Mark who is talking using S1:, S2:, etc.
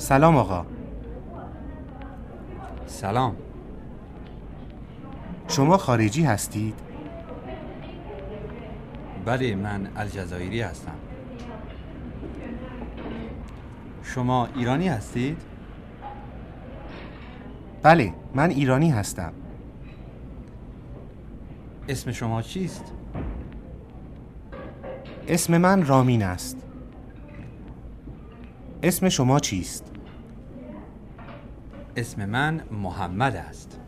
S1: سلام آقا
S2: سلام
S1: شما خارجی هستید؟
S2: بله من الجزایری هستم شما ایرانی هستید؟
S1: بله من ایرانی هستم
S2: اسم شما چیست؟
S1: اسم من رامین است اسم شما چیست؟
S2: اسم من محمد است